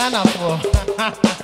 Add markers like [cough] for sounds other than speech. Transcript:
Ghana for. [laughs]